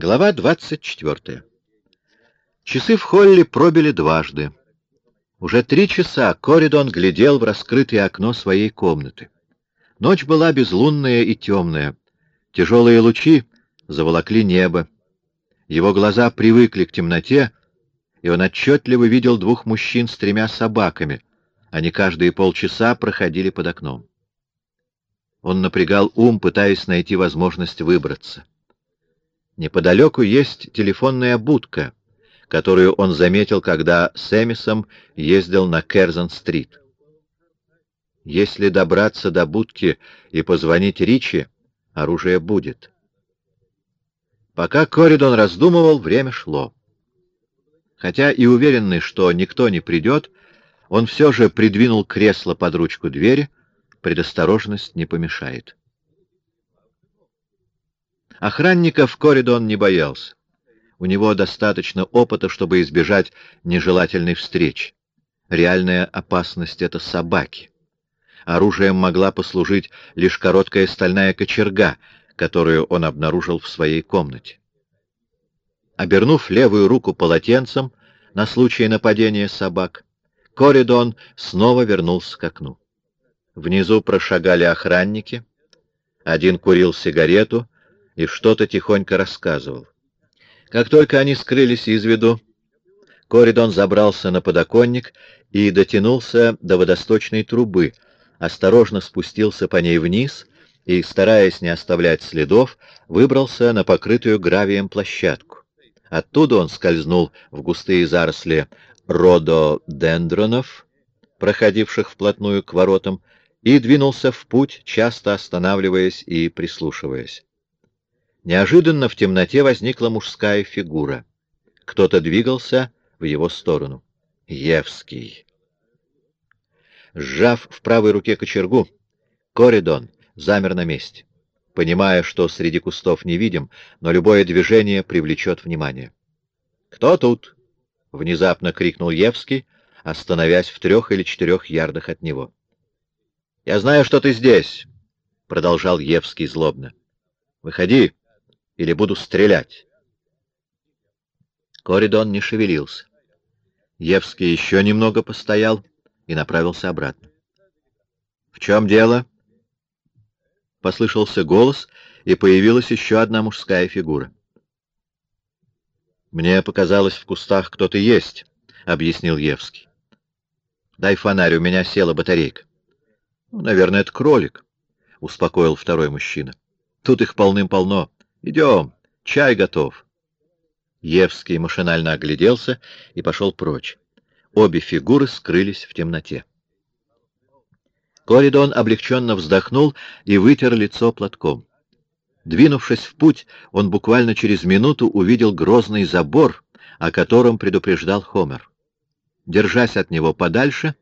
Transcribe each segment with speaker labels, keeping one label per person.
Speaker 1: Глава 24. Часы в холле пробили дважды. Уже три часа Коридон глядел в раскрытое окно своей комнаты. Ночь была безлунная и темная. Тяжелые лучи заволокли небо. Его глаза привыкли к темноте, и он отчетливо видел двух мужчин с тремя собаками. Они каждые полчаса проходили под окном. Он напрягал ум, пытаясь найти возможность выбраться. Неподалеку есть телефонная будка, которую он заметил, когда с Эмисом ездил на Керзон-стрит. Если добраться до будки и позвонить Ричи, оружие будет. Пока Коридон раздумывал, время шло. Хотя и уверенный, что никто не придет, он все же придвинул кресло под ручку двери, предосторожность не помешает. Охранников Коридон не боялся. У него достаточно опыта, чтобы избежать нежелательной встречи. Реальная опасность — это собаки. Оружием могла послужить лишь короткая стальная кочерга, которую он обнаружил в своей комнате. Обернув левую руку полотенцем на случай нападения собак, Коридон снова вернулся к окну. Внизу прошагали охранники. Один курил сигарету, и что-то тихонько рассказывал. Как только они скрылись из виду, Коридон забрался на подоконник и дотянулся до водосточной трубы, осторожно спустился по ней вниз и, стараясь не оставлять следов, выбрался на покрытую гравием площадку. Оттуда он скользнул в густые заросли рододендронов, проходивших вплотную к воротам, и двинулся в путь, часто останавливаясь и прислушиваясь. Неожиданно в темноте возникла мужская фигура. Кто-то двигался в его сторону. Евский. Сжав в правой руке кочергу, Коридон замер на месте, понимая, что среди кустов не видим, но любое движение привлечет внимание. «Кто тут?» — внезапно крикнул Евский, остановясь в трех или четырех ярдах от него. «Я знаю, что ты здесь», — продолжал Евский злобно. «Выходи, или буду стрелять. Коридон не шевелился. Евский еще немного постоял и направился обратно. — В чем дело? — послышался голос, и появилась еще одна мужская фигура. — Мне показалось, в кустах кто-то есть, — объяснил Евский. — Дай фонарь, у меня села батарейка. — Ну, наверное, это кролик, — успокоил второй мужчина. — Тут их полным-полно. Идем, чай готов. Евский машинально огляделся и пошел прочь. Обе фигуры скрылись в темноте. Коридон облегченно вздохнул и вытер лицо платком. Двинувшись в путь, он буквально через минуту увидел грозный забор, о котором предупреждал Хомер. Держась от него подальше,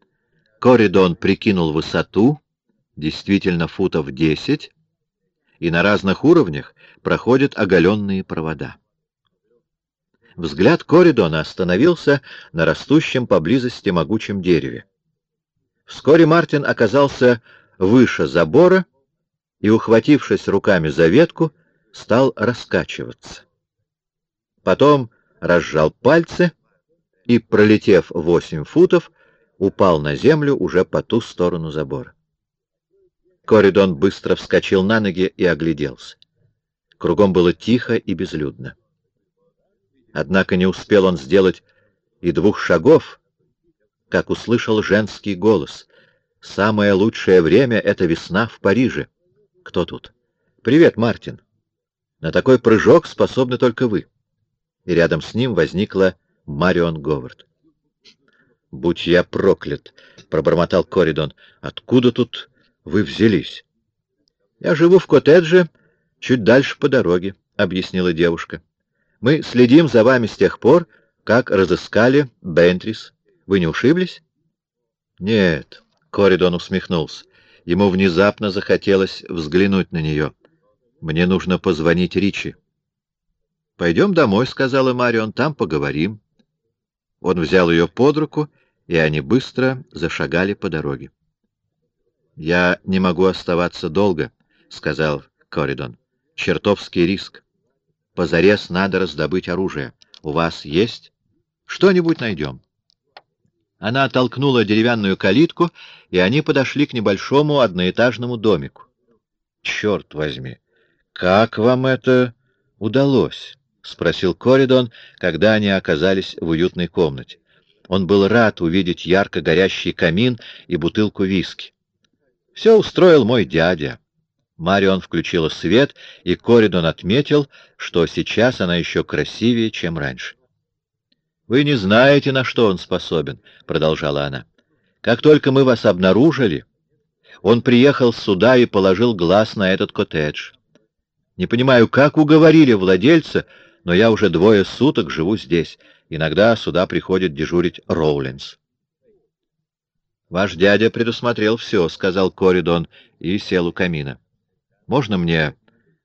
Speaker 1: Коридон прикинул высоту, действительно футов десять, и на разных уровнях проходят оголенные провода. Взгляд Коридона остановился на растущем поблизости могучем дереве. Вскоре Мартин оказался выше забора и, ухватившись руками за ветку, стал раскачиваться. Потом разжал пальцы и, пролетев восемь футов, упал на землю уже по ту сторону забора. Коридон быстро вскочил на ноги и огляделся. Кругом было тихо и безлюдно. Однако не успел он сделать и двух шагов, как услышал женский голос. «Самое лучшее время — это весна в Париже». «Кто тут?» «Привет, Мартин. На такой прыжок способны только вы». И рядом с ним возникла Марион Говард. «Будь я проклят!» — пробормотал Коридон. «Откуда тут вы взялись? — Я живу в коттедже, чуть дальше по дороге, — объяснила девушка. — Мы следим за вами с тех пор, как разыскали Бентрис. Вы не ушиблись? — Нет, — Коридон усмехнулся. Ему внезапно захотелось взглянуть на нее. — Мне нужно позвонить Ричи. — Пойдем домой, — сказала Марион, — там поговорим. Он взял ее под руку, и они быстро зашагали по дороге. «Я не могу оставаться долго», — сказал Коридон. «Чертовский риск. Позарез надо раздобыть оружие. У вас есть? Что-нибудь найдем. Она оттолкнула деревянную калитку, и они подошли к небольшому одноэтажному домику. Черт возьми, как вам это удалось? — спросил Коридон, когда они оказались в уютной комнате. Он был рад увидеть ярко горящий камин и бутылку виски. «Все устроил мой дядя». Марион включила свет, и Коридон отметил, что сейчас она еще красивее, чем раньше. «Вы не знаете, на что он способен», — продолжала она. «Как только мы вас обнаружили, он приехал сюда и положил глаз на этот коттедж. Не понимаю, как уговорили владельца, но я уже двое суток живу здесь. Иногда сюда приходит дежурить Роулинс. «Ваш дядя предусмотрел все», — сказал Коридон и сел у камина. «Можно мне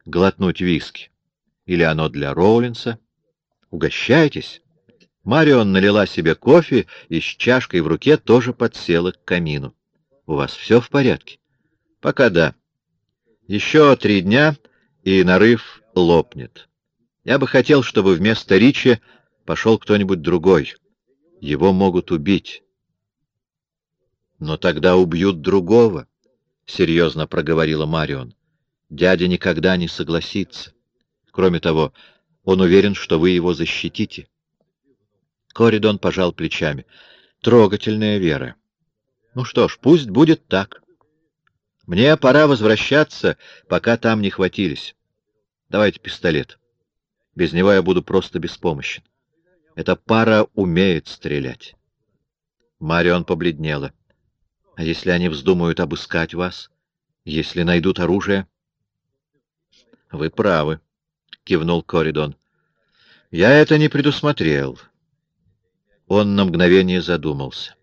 Speaker 1: глотнуть виски? Или оно для Роулинса? Угощайтесь». Марион налила себе кофе и с чашкой в руке тоже подсела к камину. «У вас все в порядке?» «Пока да. Еще три дня, и нарыв лопнет. Я бы хотел, чтобы вместо Ричи пошел кто-нибудь другой. Его могут убить». «Но тогда убьют другого», — серьезно проговорила Марион. «Дядя никогда не согласится. Кроме того, он уверен, что вы его защитите». Коридон пожал плечами. «Трогательная вера. Ну что ж, пусть будет так. Мне пора возвращаться, пока там не хватились. Давайте пистолет. Без него я буду просто беспомощен. Эта пара умеет стрелять». Марион побледнела. А если они вздумают обыскать вас? Если найдут оружие? — Вы правы, — кивнул Коридон. — Я это не предусмотрел. Он на мгновение задумался.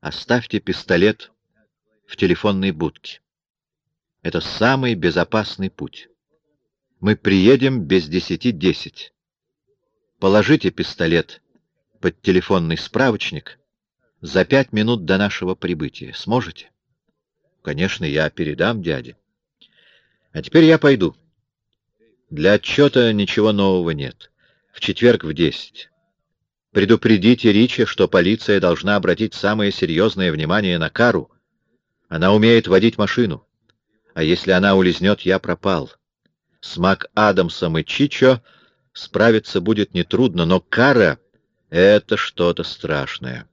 Speaker 1: Оставьте пистолет в телефонной будке. Это самый безопасный путь. Мы приедем без десяти десять. Положите пистолет под телефонный справочник — за пять минут до нашего прибытия. Сможете? Конечно, я передам дяде. А теперь я пойду. Для отчета ничего нового нет. В четверг в десять. Предупредите Ричи, что полиция должна обратить самое серьезное внимание на Кару. Она умеет водить машину. А если она улизнет, я пропал. С Мак Адамсом и Чичо справиться будет нетрудно, но Кара — это что-то страшное.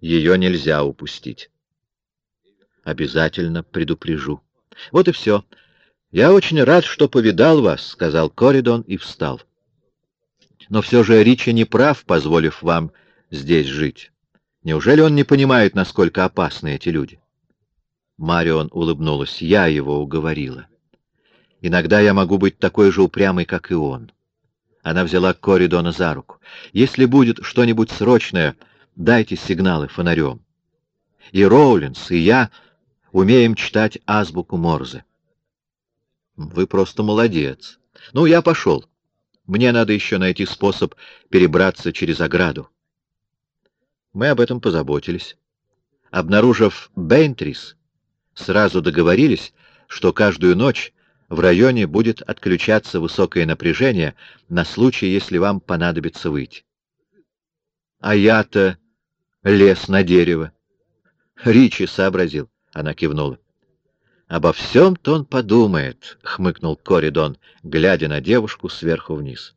Speaker 1: Ее нельзя упустить. Обязательно предупрежу. Вот и все. Я очень рад, что повидал вас, — сказал Коридон и встал. Но все же Ричи не прав, позволив вам здесь жить. Неужели он не понимает, насколько опасны эти люди? Марион улыбнулась. Я его уговорила. Иногда я могу быть такой же упрямой, как и он. Она взяла Коридона за руку. Если будет что-нибудь срочное, дайте сигналы фонарем. И Роулинс, и я умеем читать азбуку Морзе. Вы просто молодец. Ну, я пошел. Мне надо еще найти способ перебраться через ограду. Мы об этом позаботились. Обнаружив Бейнтрис, сразу договорились, что каждую ночь в районе будет отключаться высокое напряжение на случай, если вам понадобится выйти. А я-то лез на дерево. Ричи сообразил. Она кивнула. «Обо всем-то он подумает», — хмыкнул Коридон, глядя на девушку сверху вниз.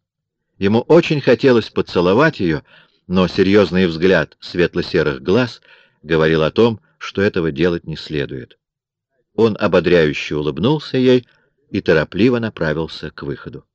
Speaker 1: Ему очень хотелось поцеловать ее, но серьезный взгляд светло-серых глаз говорил о том, что этого делать не следует. Он ободряюще улыбнулся ей и торопливо направился к выходу.